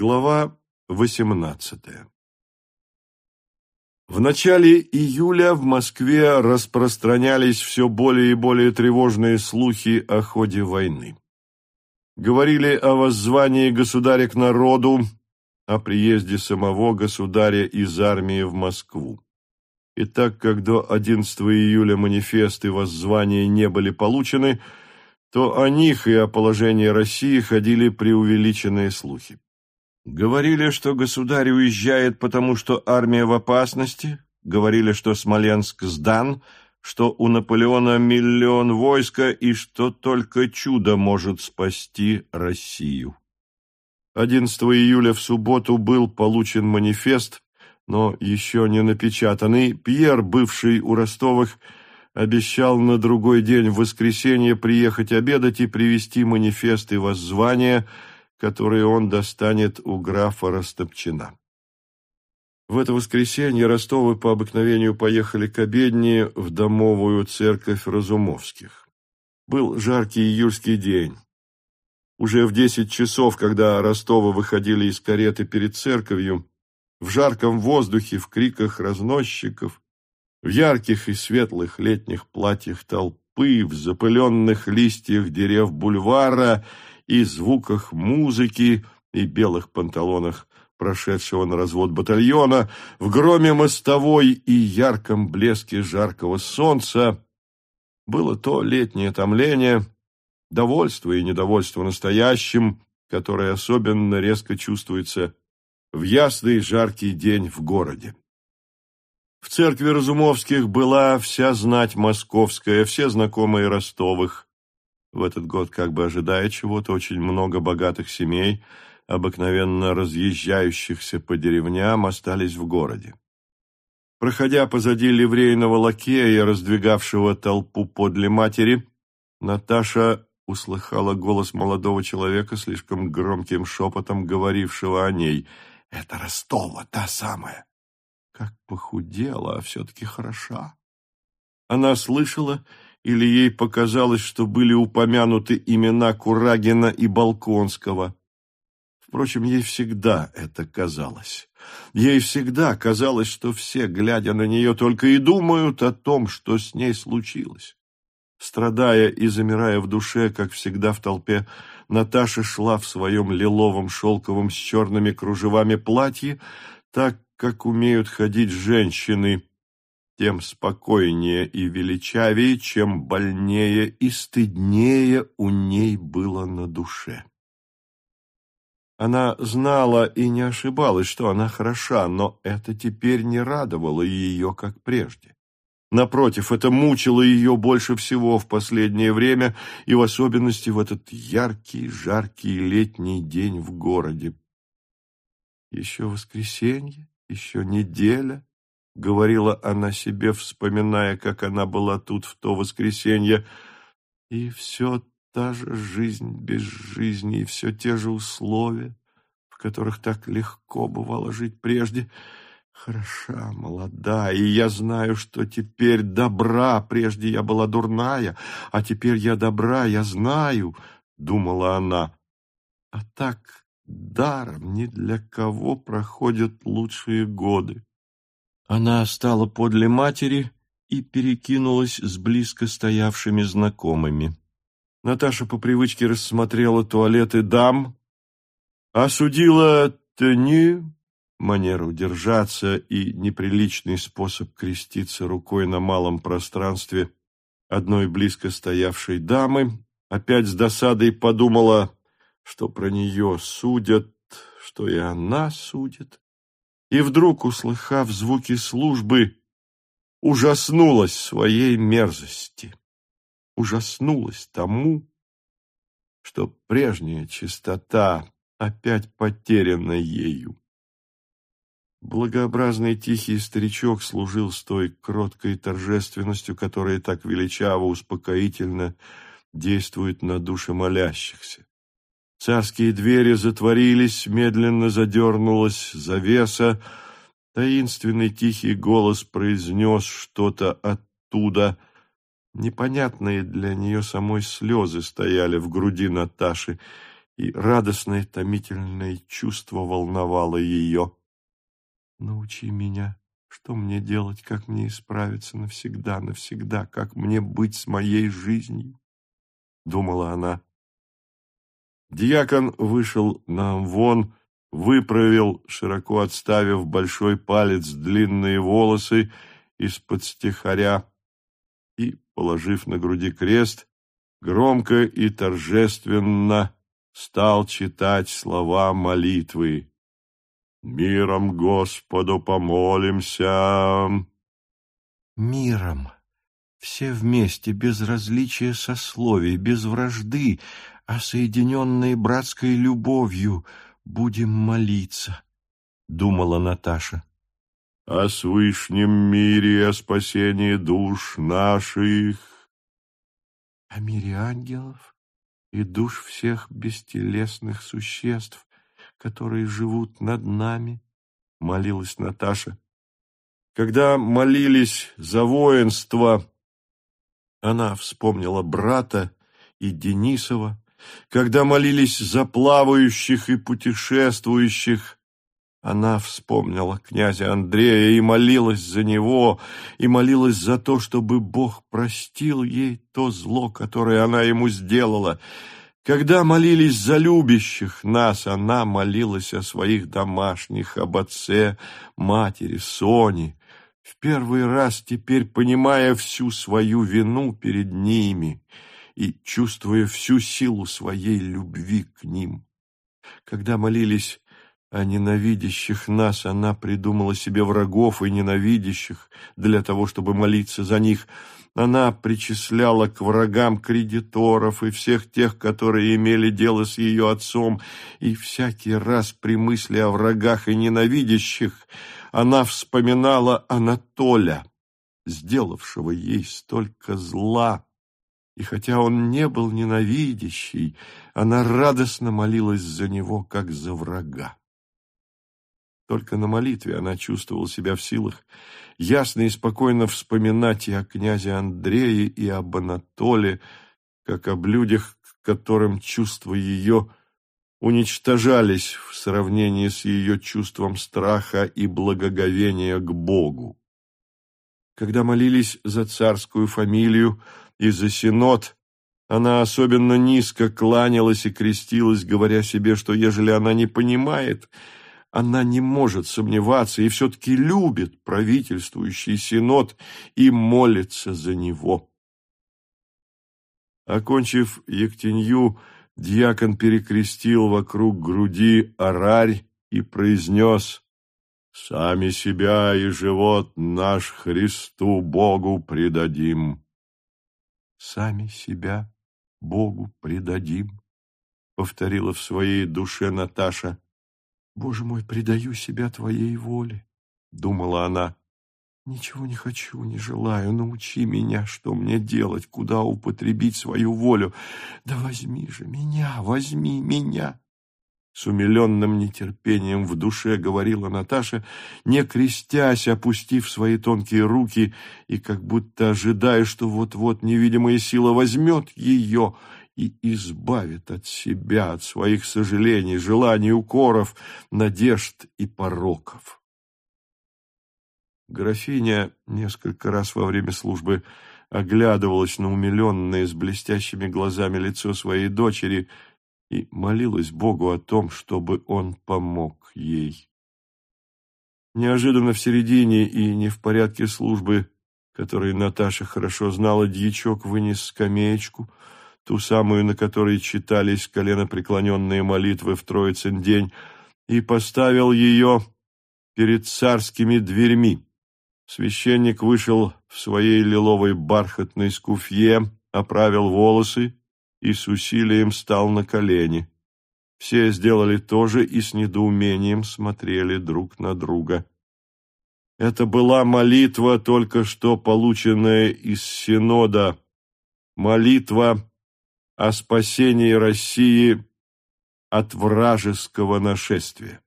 Глава 18 В начале июля в Москве распространялись все более и более тревожные слухи о ходе войны. Говорили о воззвании государя к народу, о приезде самого государя из армии в Москву. И так как до 11 июля манифесты воззвания не были получены, то о них и о положении России ходили преувеличенные слухи. Говорили, что государь уезжает, потому что армия в опасности. Говорили, что Смоленск сдан, что у Наполеона миллион войска и что только чудо может спасти Россию. 11 июля в субботу был получен манифест, но еще не напечатанный. Пьер, бывший у Ростовых, обещал на другой день в воскресенье приехать обедать и привезти манифест и воззвание – которые он достанет у графа Растопчина. В это воскресенье Ростовы по обыкновению поехали к обедне в домовую церковь Разумовских. Был жаркий июльский день. Уже в десять часов, когда Ростовы выходили из кареты перед церковью, в жарком воздухе, в криках разносчиков, в ярких и светлых летних платьях толпы, в запыленных листьях дерев бульвара – и звуках музыки, и белых панталонах прошедшего на развод батальона, в громе мостовой и ярком блеске жаркого солнца было то летнее томление, довольство и недовольство настоящим, которое особенно резко чувствуется в ясный жаркий день в городе. В церкви Разумовских была вся знать московская, все знакомые Ростовых, в этот год, как бы ожидая чего-то, очень много богатых семей, обыкновенно разъезжающихся по деревням, остались в городе. Проходя позади ливрейного лакея, раздвигавшего толпу подле матери, Наташа услыхала голос молодого человека, слишком громким шепотом говорившего о ней. «Это Ростова, та самая!» Как похудела, а все-таки хороша. Она слышала или ей показалось, что были упомянуты имена Курагина и Балконского. Впрочем, ей всегда это казалось. Ей всегда казалось, что все, глядя на нее, только и думают о том, что с ней случилось. Страдая и замирая в душе, как всегда в толпе, Наташа шла в своем лиловом шелковом с черными кружевами платье, так, как умеют ходить женщины, тем спокойнее и величавее, чем больнее и стыднее у ней было на душе. Она знала и не ошибалась, что она хороша, но это теперь не радовало ее, как прежде. Напротив, это мучило ее больше всего в последнее время и в особенности в этот яркий, жаркий летний день в городе. Еще воскресенье, еще неделя, — говорила она себе, вспоминая, как она была тут в то воскресенье. И все та же жизнь без жизни, и все те же условия, в которых так легко бывало жить прежде. Хороша, молода, и я знаю, что теперь добра. Прежде я была дурная, а теперь я добра, я знаю, — думала она. А так даром ни для кого проходят лучшие годы. Она стала подле матери и перекинулась с близко стоявшими знакомыми. Наташа по привычке рассмотрела туалеты дам, осудила тени, манеру держаться и неприличный способ креститься рукой на малом пространстве одной близко стоявшей дамы, опять с досадой подумала, что про нее судят, что и она судит и вдруг, услыхав звуки службы, ужаснулась своей мерзости, ужаснулась тому, что прежняя чистота опять потеряна ею. Благообразный тихий старичок служил с той кроткой торжественностью, которая так величаво, успокоительно действует на души молящихся. Царские двери затворились, медленно задернулась завеса. Таинственный тихий голос произнес что-то оттуда. Непонятные для нее самой слезы стояли в груди Наташи, и радостное томительное чувство волновало ее. «Научи меня, что мне делать, как мне исправиться навсегда, навсегда, как мне быть с моей жизнью?» — думала она. Дьякон вышел на вон, выправил, широко отставив большой палец длинные волосы из-под стихаря и, положив на груди крест, громко и торжественно стал читать слова молитвы. «Миром Господу помолимся!» «Миром!» Все вместе, без различия сословий, без вражды, а соединенные братской любовью, будем молиться, — думала Наташа. — О свышнем мире и о спасении душ наших. — О мире ангелов и душ всех бестелесных существ, которые живут над нами, — молилась Наташа. Когда молились за воинство, она вспомнила брата и Денисова, когда молились за плавающих и путешествующих, она вспомнила князя Андрея и молилась за него, и молилась за то, чтобы Бог простил ей то зло, которое она ему сделала. Когда молились за любящих нас, она молилась о своих домашних, об отце, матери, Соне, в первый раз теперь понимая всю свою вину перед ними — и чувствуя всю силу своей любви к ним. Когда молились о ненавидящих нас, она придумала себе врагов и ненавидящих для того, чтобы молиться за них. Она причисляла к врагам кредиторов и всех тех, которые имели дело с ее отцом, и всякий раз при мысли о врагах и ненавидящих она вспоминала Анатоля, сделавшего ей столько зла и хотя он не был ненавидящий, она радостно молилась за него, как за врага. Только на молитве она чувствовала себя в силах ясно и спокойно вспоминать и о князе Андрее, и об Анатоле, как об людях, к которым чувства ее уничтожались в сравнении с ее чувством страха и благоговения к Богу. Когда молились за царскую фамилию, и за синод, она особенно низко кланялась и крестилась, говоря себе, что ежели она не понимает, она не может сомневаться и все-таки любит правительствующий синод и молится за него. Окончив Ектенью, дьякон перекрестил вокруг груди арарь и произнес «Сами себя и живот наш Христу Богу предадим» сами себя Богу предадим, — повторила в своей душе Наташа. «Боже мой, предаю себя Твоей воле», — думала она. «Ничего не хочу, не желаю, научи меня, что мне делать, куда употребить свою волю. Да возьми же меня, возьми меня!» С умиленным нетерпением в душе говорила Наташа, не крестясь, опустив свои тонкие руки и как будто ожидая, что вот-вот невидимая сила возьмет ее и избавит от себя, от своих сожалений, желаний, укоров, надежд и пороков. Графиня несколько раз во время службы оглядывалась на умиленное с блестящими глазами лицо своей дочери — и молилась Богу о том, чтобы он помог ей. Неожиданно в середине и не в порядке службы, которой Наташа хорошо знала, дьячок вынес скамеечку, ту самую, на которой читались коленопреклоненные молитвы в Троицын день, и поставил ее перед царскими дверьми. Священник вышел в своей лиловой бархатной скуфье, оправил волосы и с усилием стал на колени. Все сделали то же и с недоумением смотрели друг на друга. Это была молитва, только что полученная из Синода, молитва о спасении России от вражеского нашествия.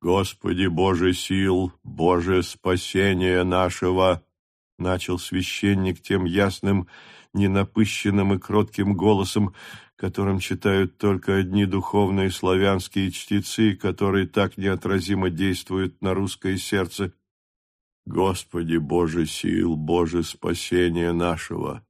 Господи Боже сил, Боже спасения нашего, начал священник тем ясным, ненапыщенным и кротким голосом, которым читают только одни духовные славянские чтецы, которые так неотразимо действуют на русское сердце. Господи, Боже сил, Боже спасения нашего!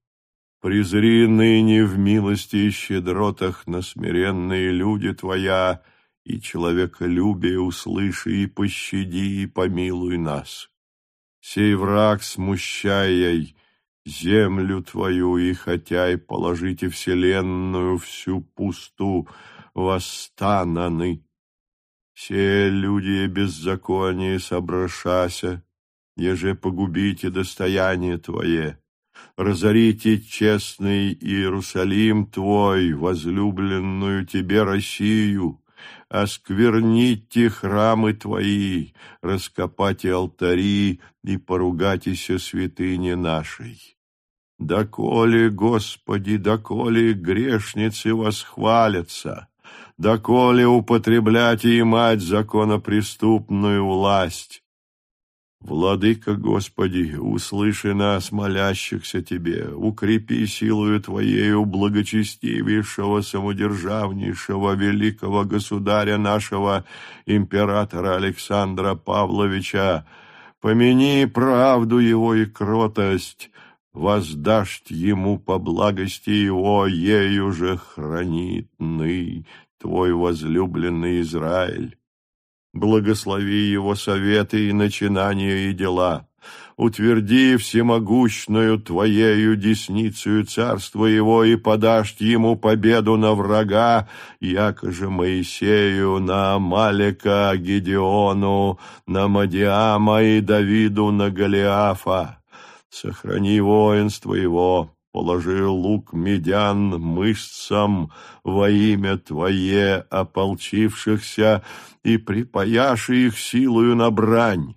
Призри ныне в милости и щедротах на смиренные люди Твоя, и человеколюбие услыши, и пощади, и помилуй нас. Сей враг, смущая землю Твою, и хотя и положите вселенную всю пусту, восстананы. Все люди беззаконие соброшася, еже погубите достояние Твое разорите честный Иерусалим Твой, возлюбленную Тебе Россию, оскверните храмы Твои, раскопайте алтари и поругайтеся святыни нашей. Доколе, Господи, доколе грешницы восхвалятся, доколе употреблять и мать законопреступную власть, Владыка Господи, услыши нас, молящихся Тебе, укрепи силою Твоею благочестивейшего, самодержавнейшего, великого государя нашего, императора Александра Павловича, помяни правду его и кротость, воздашь ему по благости его, ею же хранит ны Твой возлюбленный Израиль Благослови его советы и начинания и дела. Утверди всемогущную Твоею десницею царство его и подашь ему победу на врага, якоже Моисею, на Амалека, Гедеону, на Мадиама и Давиду, на Голиафа. Сохрани воинство его, положи лук медян мышцам во имя Твое ополчившихся и припаяши их силою на брань.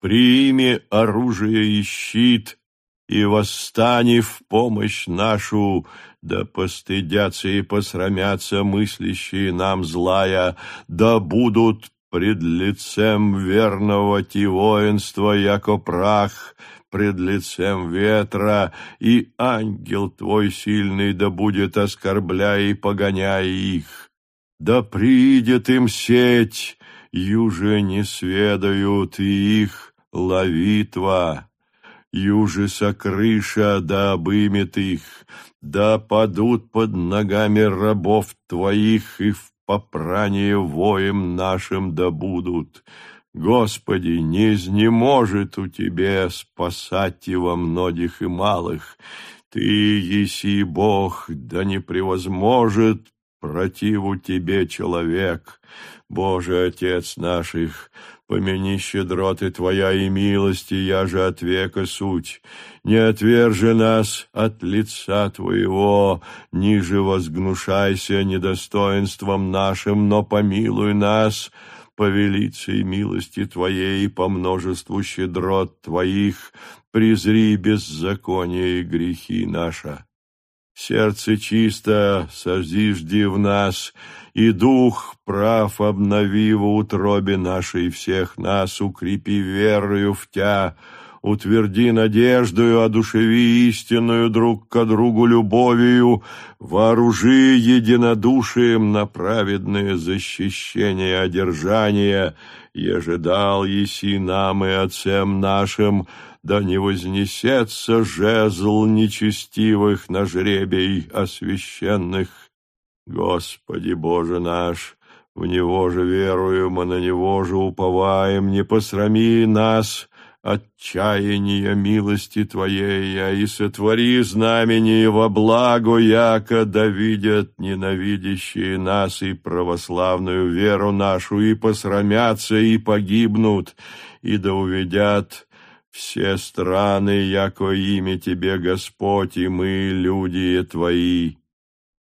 Прими оружие и щит, и восстани в помощь нашу, да постыдятся и посрамятся мыслящие нам злая, да будут пред лицем верного ти воинства, яко прах, пред лицем ветра, и ангел твой сильный да будет оскорбляя и погоняя их. Да придет им сеть, юже не сведают и их ловитва. Юже сокрыша да обымет их, да падут под ногами рабов твоих и в попрание воем нашим да будут. Господи, не изнеможет у Тебе спасать его многих и малых. Ты, еси Бог, да не превозможет противу Тебе человек. Боже, Отец наших, помяни щедроты Твоя и милости, я же от века суть. Не отвержи нас от лица Твоего, ниже возгнушайся недостоинством нашим, но помилуй нас, — по велицей милости Твоей по множеству щедрот Твоих, презри беззаконие и грехи наша. Сердце чисто созижди в нас, и дух прав обнови в утробе нашей всех нас, укрепи верою в Тя, утверди надеждою, одушеви истинную друг к другу любовью, вооружи единодушием на праведное защищение одержания, еже дал еси нам и отцем нашим, да не вознесется жезл нечестивых на жребий освященных. Господи Боже наш, в Него же веруем, и на Него же уповаем, не посрами нас, отчаяния милости Твоей, а и сотвори знамение во благо, яко да видят ненавидящие нас и православную веру нашу, и посрамятся, и погибнут, и да увидят все страны, яко имя Тебе, Господь, и мы, люди Твои.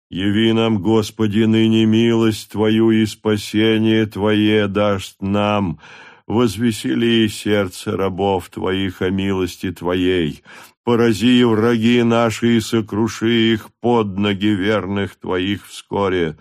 Яви нам, Господи, ныне милость Твою и спасение Твое дашь нам, — возвесели сердце рабов Твоих о милости Твоей, порази враги наши и сокруши их под ноги верных Твоих вскоре.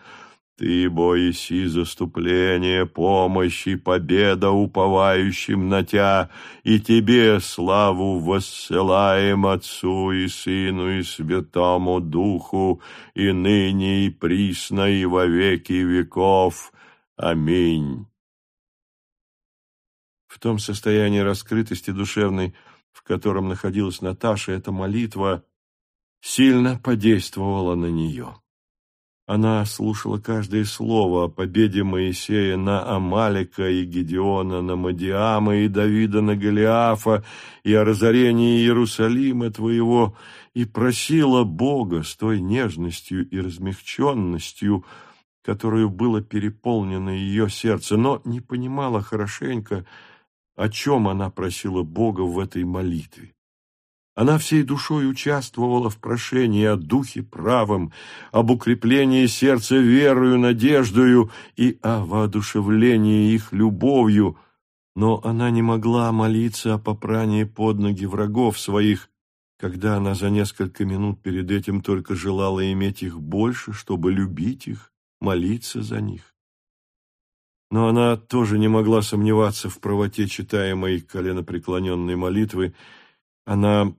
Ты, боиси заступление, помощь и победа уповающим на Тя, и Тебе славу воссылаем Отцу и Сыну и Святому Духу, и ныне и присно и во веки веков. Аминь. Том состоянии раскрытости душевной, в котором находилась Наташа, эта молитва сильно подействовала на нее. Она слушала каждое слово о победе Моисея на Амалика и Гедеона на Мадиама и Давида на Голиафа и о разорении Иерусалима твоего, и просила Бога с той нежностью и размягченностью, которую было переполнено ее сердце, но не понимала хорошенько, о чем она просила Бога в этой молитве. Она всей душой участвовала в прошении о духе правом, об укреплении сердца верою, надеждою и о воодушевлении их любовью, но она не могла молиться о попрании под ноги врагов своих, когда она за несколько минут перед этим только желала иметь их больше, чтобы любить их, молиться за них. Но она тоже не могла сомневаться в правоте читаемой коленопреклоненной молитвы, она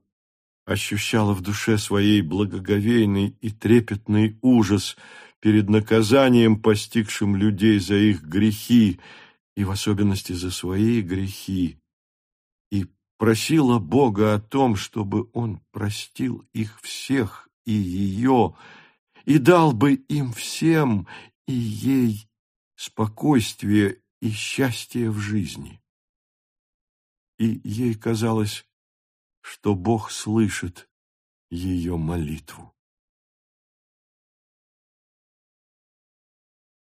ощущала в душе своей благоговейный и трепетный ужас перед наказанием, постигшим людей за их грехи, и в особенности за свои грехи, и просила Бога о том, чтобы Он простил их всех и ее, и дал бы им всем и ей спокойствие и счастье в жизни. И ей казалось, что Бог слышит ее молитву.